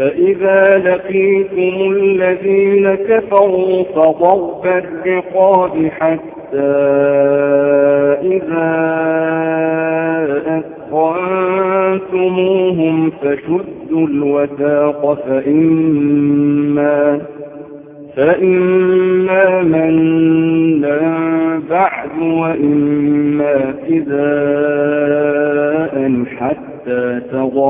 فإذا لقيتم الذين كفروا فضرب الرقاب حتى إذا أثقنتموهم فشدوا الوثاق فإما فإما منا بعد وإما فداء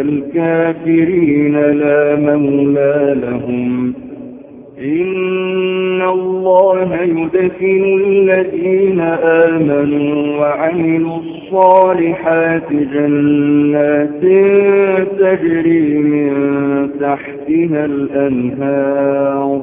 الكافرين لا مولى لهم. إن الله يدخل الذين آمنوا وعملوا الصالحات جنات تجري من تحتها الأنهار.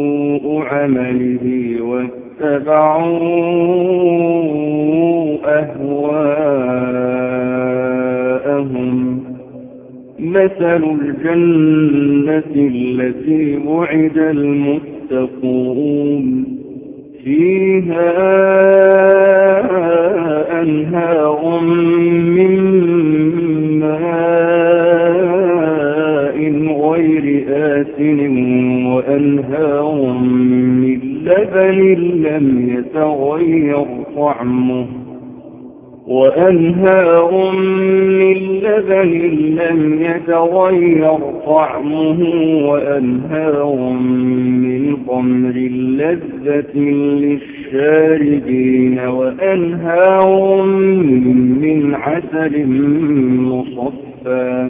عمله واتبعوا أهواءهم. مثل الجنة التي وعد المتقون. فيها أنهار من وأنهار من لبن لم يتغير طعمه وأنهار من لبن لم يتغير طعمه وأنهار من خمر لذة للشاربين وأنهار من عسل مصفى.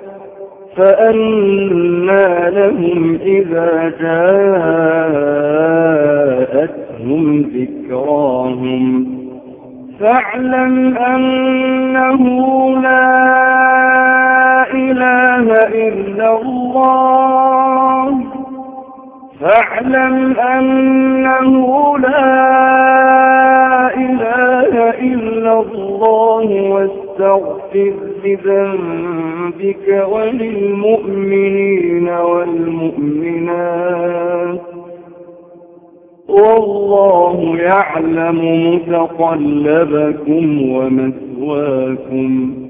فأنا لهم إذا جاءتهم ذكراهم. فاعلم أنه لا إله إلا الله. فاعلم أنه لا إله إلا الله. لذنبك وللمؤمنين والمؤمنات. والله يعلم متقلبكم ومثواكم.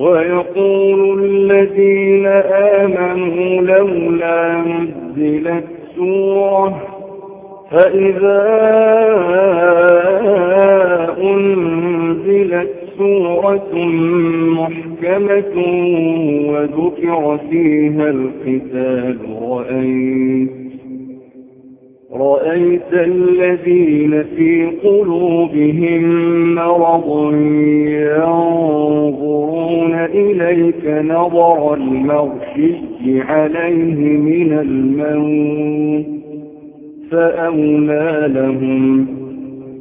ويقول الذين آمنوا لولا نزلت سورة فإذا سورة محكمة وذكر فيها القتال. رأيت رأيت الذين في قلوبهم مرض ينظرون إليك نظر المغشي عليه من الموت فأولى لهم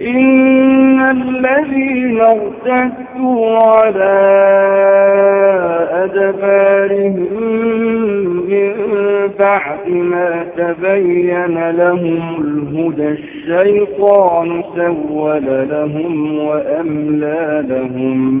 إن الذين ارتدوا على أدبارهم من بعد ما تبين لهم الهدى الشيطان سول لهم وأملى لهم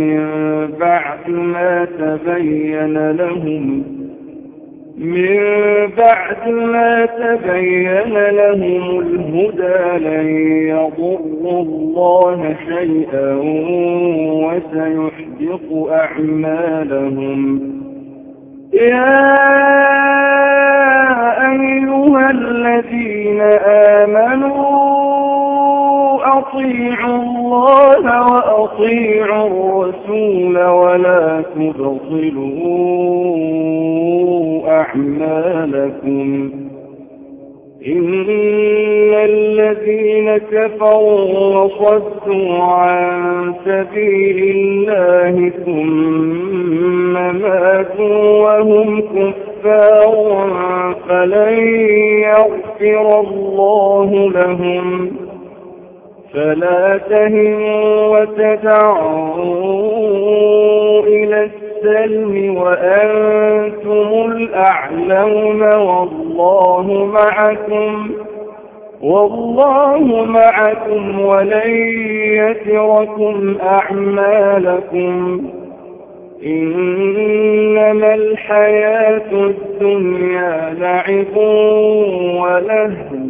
تبين لهم. من بعد ما تبين لهم الهدى لن يضروا الله شيئا وسيحبط أعمالهم. يا أيها الذين آمنوا أطيعوا الله وأطيعوا تبطلوا أعمالكم إن الذين كفروا وصدوا عن سبيل الله ثم ماتوا وهم كفار فلن يغفر الله لهم فلا تهنوا وتدعوا إلى السلم وأنتم الأعلون والله معكم والله معكم ولن يتركم أعمالكم. إنما الحياة الدنيا لعب ولهو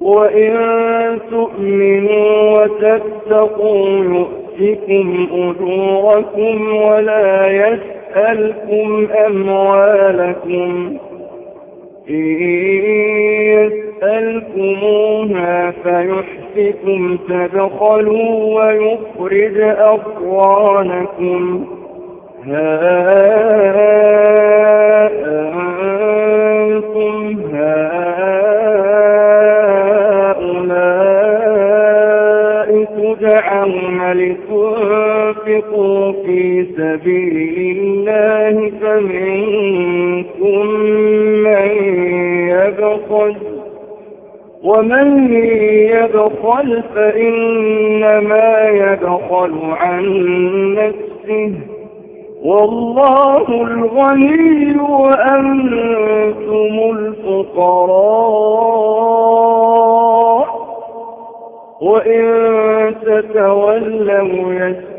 وإن تؤمنوا وتتقوا يؤتكم أجوركم ولا يسألكم أموالكم. إن يسألكموها فيحفكم تدخلوا ويخرج أضوانكم ها أنتم هؤلاء لتنفقوا في سبيل الله فمنكم من يبخل ومن يبخل فإنما يبخل عن نفسه والله الغني وأنتم الفقراء وإن تتولوا